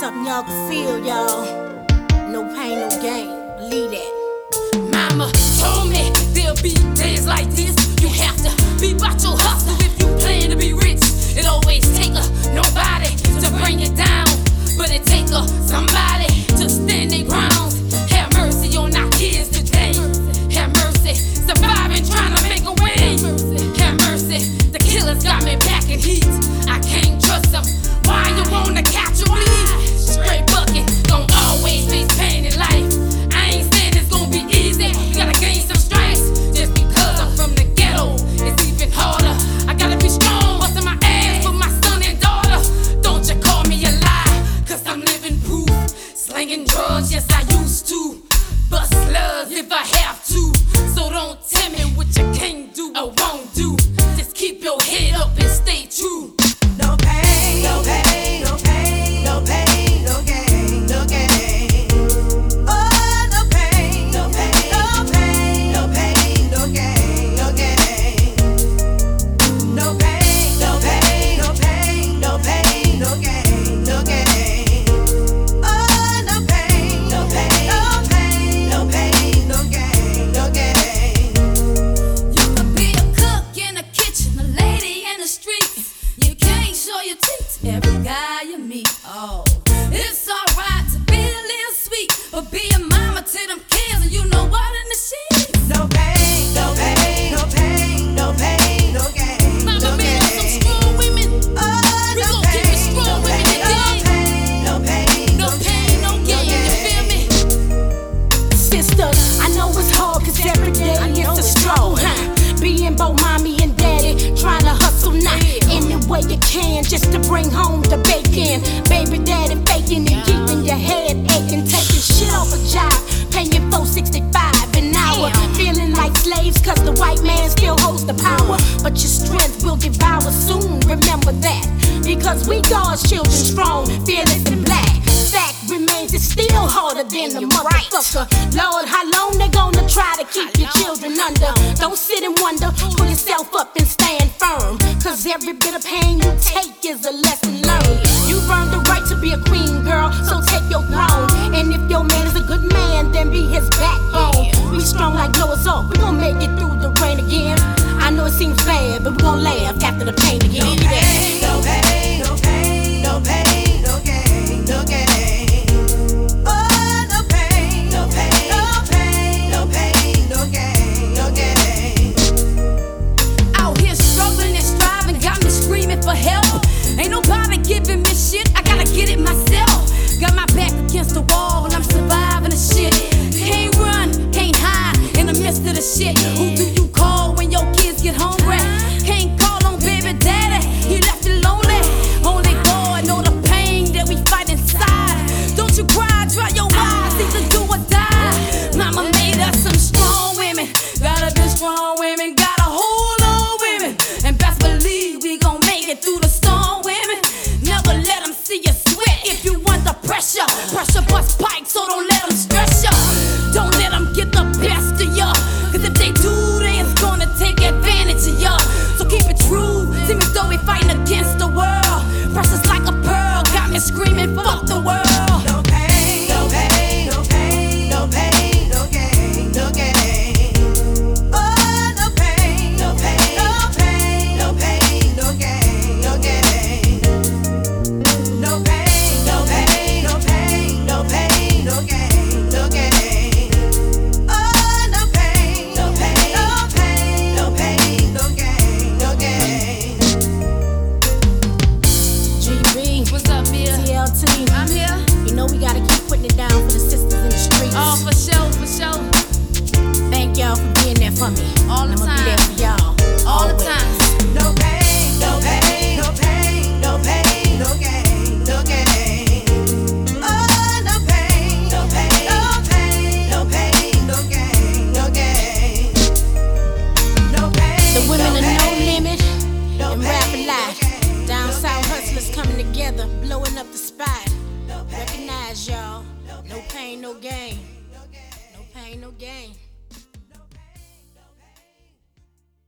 something y'all can feel, y'all. No pain, no gain. Believe that. Mama told me there'll be days like this. You have to be about your hustle if you Every guy you meet, oh. slaves, cause the white man still holds the power. But your strength will devour soon, remember that. Because we God's children strong, fearless and black. Fact remains, it's still harder than the motherfucker. Lord, how long they gonna try to keep your children under? Don't sit and wonder, pull yourself up and stand firm. Cause every bit of pain you take is a lesson learned. You've earned the right to be a queen, girl, so take your throne. And if your man is a good man, then be his backbone be strong like Noah's Ark. We gon' make it through the rain again. I know it seems bad, but we gon' laugh after the pain again. no gain. No pain, no gain.